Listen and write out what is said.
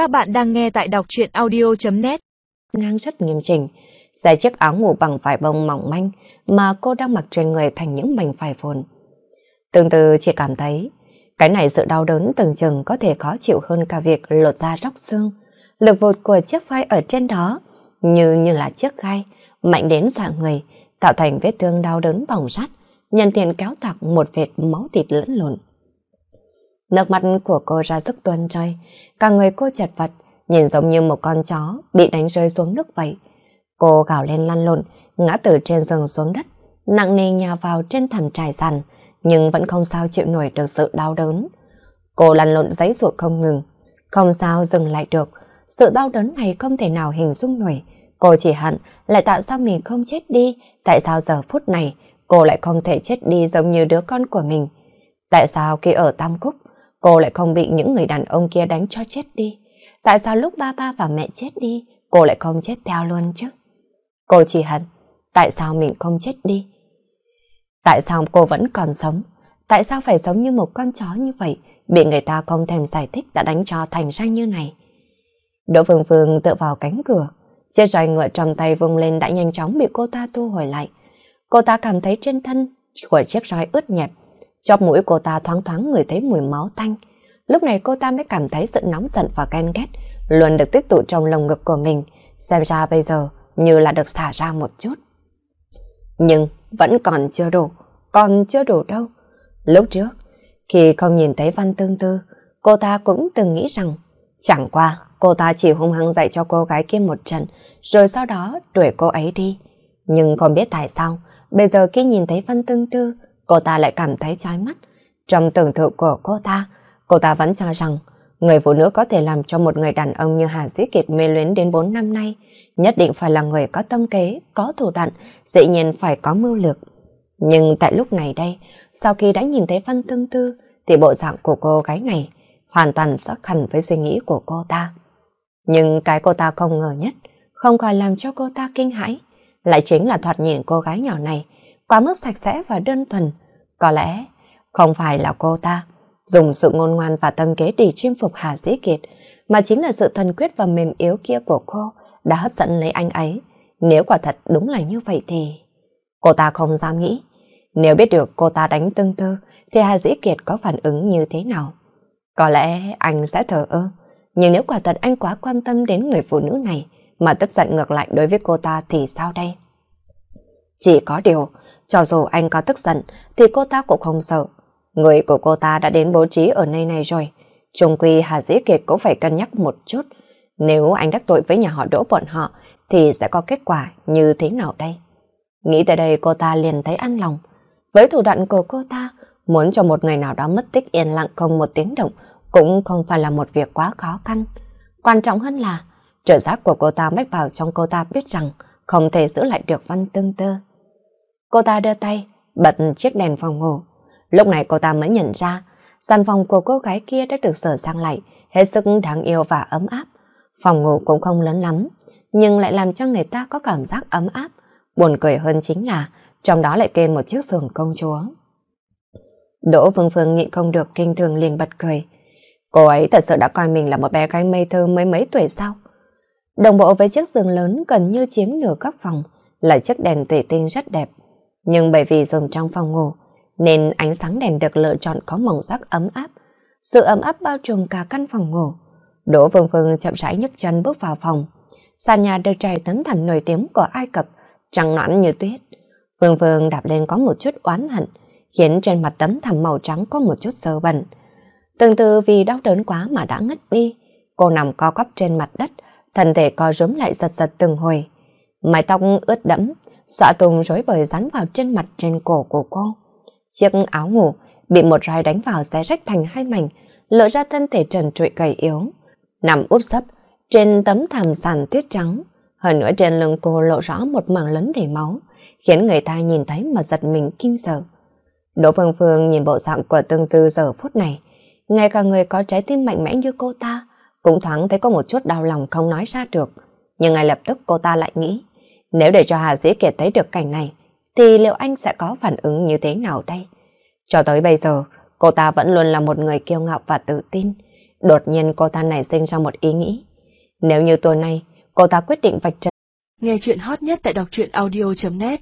Các bạn đang nghe tại đọc truyện audio.net Ngang rất nghiêm chỉnh, giải chiếc áo ngủ bằng vải bông mỏng manh mà cô đang mặc trên người thành những mảnh vải phồn. Tương tự chị cảm thấy cái này sự đau đớn từng chừng có thể khó chịu hơn cả việc lột da róc xương. Lực vụt của chiếc vai ở trên đó như như là chiếc gai, mạnh đến dọa người, tạo thành vết thương đau đớn bỏng rát, nhân tiện kéo tạc một vệt máu thịt lẫn lộn. Nước mắt của cô ra sức tuôn rơi, cả người cô chật vật, nhìn giống như một con chó bị đánh rơi xuống nước vậy. Cô gào lên lăn lộn, ngã từ trên giường xuống đất, nặng nề nhào vào trên thảm trải sàn, nhưng vẫn không sao chịu nổi được sự đau đớn. Cô lăn lộn giấy ruột không ngừng, không sao dừng lại được. Sự đau đớn này không thể nào hình dung nổi. Cô chỉ hận lại tại sao mình không chết đi, tại sao giờ phút này cô lại không thể chết đi giống như đứa con của mình. Tại sao khi ở Tam Cúc, cô lại không bị những người đàn ông kia đánh cho chết đi? Tại sao lúc ba ba và mẹ chết đi, cô lại không chết theo luôn chứ? Cô chỉ hận, tại sao mình không chết đi? Tại sao cô vẫn còn sống? Tại sao phải sống như một con chó như vậy, bị người ta không thèm giải thích đã đánh cho thành ra như này? Đỗ Phương Phương tựa vào cánh cửa, chiếc roi ngựa trong tay vung lên đã nhanh chóng bị cô ta thu hồi lại. Cô ta cảm thấy trên thân của chiếc roi ướt nhẹp, chóp mũi cô ta thoáng thoáng người thấy mùi máu tanh. Lúc này cô ta mới cảm thấy sự nóng giận và ghen ghét luôn được tích tụ trong lồng ngực của mình, xem ra bây giờ như là được xả ra một chút. Nhưng vẫn còn chưa đủ, còn chưa đủ đâu. Lúc trước, khi không nhìn thấy Văn Tương Tư, cô ta cũng từng nghĩ rằng chẳng qua cô ta chỉ hung hăng dạy cho cô gái kia một trận, rồi sau đó đuổi cô ấy đi. Nhưng không biết tại sao, bây giờ khi nhìn thấy Văn Tương Tư, cô ta lại cảm thấy chói mắt. Trong tưởng tượng của cô ta, cô ta vẫn cho rằng người phụ nữ có thể làm cho một người đàn ông như Hà Dĩ Kiệt mê luyến đến 4 năm nay, nhất định phải là người có tâm kế, có thủ đoạn, dĩ nhiên phải có mưu lược. Nhưng tại lúc này đây, sau khi đã nhìn thấy Văn Tương Tư, thì bộ dạng của cô gái này hoàn toàn xuất khẩn với suy nghĩ của cô ta. Nhưng cái cô ta không ngờ nhất, không khỏi làm cho cô ta kinh hãi, lại chính là thoạt nhìn cô gái nhỏ này quá mức sạch sẽ và đơn thuần. Có lẽ không phải là cô ta dùng sự ngôn ngoan và tâm kế để chinh phục Hà Dĩ Kiệt, mà chính là sự thần quyết và mềm yếu kia của cô đã hấp dẫn lấy anh ấy. Nếu quả thật đúng là như vậy thì... Cô ta không dám nghĩ. Nếu biết được cô ta đánh tương tư, thì Hà Dĩ Kiệt có phản ứng như thế nào? Có lẽ anh sẽ thờ ơ. Nhưng nếu quả thật anh quá quan tâm đến người phụ nữ này, mà tức giận ngược lại đối với cô ta thì sao đây? Chỉ có điều, cho dù anh có tức giận, thì cô ta cũng không sợ. Người của cô ta đã đến bố trí ở nơi này rồi. Trung quy Hà Dĩ Kiệt cũng phải cân nhắc một chút. Nếu anh đắc tội với nhà họ đỗ bọn họ, thì sẽ có kết quả như thế nào đây? Nghĩ tới đây cô ta liền thấy an lòng. Với thủ đoạn của cô ta, muốn cho một người nào đó mất tích yên lặng không một tiếng động cũng không phải là một việc quá khó khăn. Quan trọng hơn là trợ giác của cô ta mách bảo trong cô ta biết rằng không thể giữ lại được văn tương tơ. Cô ta đưa tay, bật chiếc đèn phòng ngủ. Lúc này cô ta mới nhận ra sàn phòng của cô gái kia đã được sửa sang lại, hết sức đáng yêu và ấm áp. Phòng ngủ cũng không lớn lắm, nhưng lại làm cho người ta có cảm giác ấm áp. Buồn cười hơn chính là trong đó lại kê một chiếc giường công chúa. Đỗ Phương Phương nhịn không được kinh thường liền bật cười. Cô ấy thật sự đã coi mình là một bé gái mây thơ mấy mấy tuổi sao? Đồng bộ với chiếc giường lớn gần như chiếm nửa các phòng là chiếc đèn thủy tinh rất đẹp. Nhưng bởi vì dùng trong phòng ngủ nên ánh sáng đèn được lựa chọn có màu sắc ấm áp. Sự ấm áp bao trùm cả căn phòng ngủ. Đỗ Phương Phương chậm rãi nhấc chân bước vào phòng. Sàn nhà được trải tấm thảm nổi tiếng của Ai Cập, trắng nõn như tuyết. Phương Phương đạp lên có một chút oán hận, khiến trên mặt tấm thảm màu trắng có một chút sơ bẩn. Từng từ vì đau đớn quá mà đã ngất đi, cô nằm co quắp trên mặt đất, thân thể co rúm lại giật giật từng hồi. Mái tóc ướt đẫm, xõa tùng rối bời rắn vào trên mặt trên cổ của cô. Chiếc áo ngủ bị một roi đánh vào xé rách thành hai mảnh, lộ ra thân thể trần trụi gầy yếu. Nằm úp sấp trên tấm thảm sàn tuyết trắng, hơn nữa trên lưng cô lộ rõ một mảng lớn đầy máu, khiến người ta nhìn thấy mà giật mình kinh sợ. Đỗ Phương Phương nhìn bộ dạng của tương tư giờ phút này, ngay cả người có trái tim mạnh mẽ như cô ta, cũng thoáng thấy có một chút đau lòng không nói ra được. Nhưng ngay lập tức cô ta lại nghĩ, nếu để cho Hà Dĩ Kiệt thấy được cảnh này, thì liệu anh sẽ có phản ứng như thế nào đây? Cho tới bây giờ, cô ta vẫn luôn là một người kiêu ngạo và tự tin. Đột nhiên cô ta nảy sinh ra một ý nghĩ. Nếu như tối nay cô ta quyết định vạch trần. Nghe chuyện hot nhất tại đọc truyện audio.net